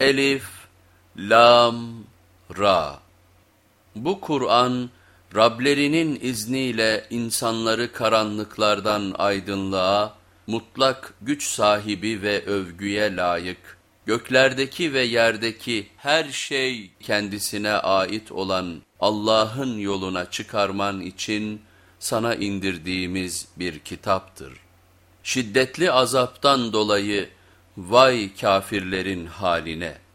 Elif, Lam, Ra. Bu Kur'an, Rablerinin izniyle insanları karanlıklardan aydınlığa, mutlak güç sahibi ve övgüye layık, göklerdeki ve yerdeki her şey kendisine ait olan Allah'ın yoluna çıkarman için sana indirdiğimiz bir kitaptır. Şiddetli azaptan dolayı vay kafirlerin haline!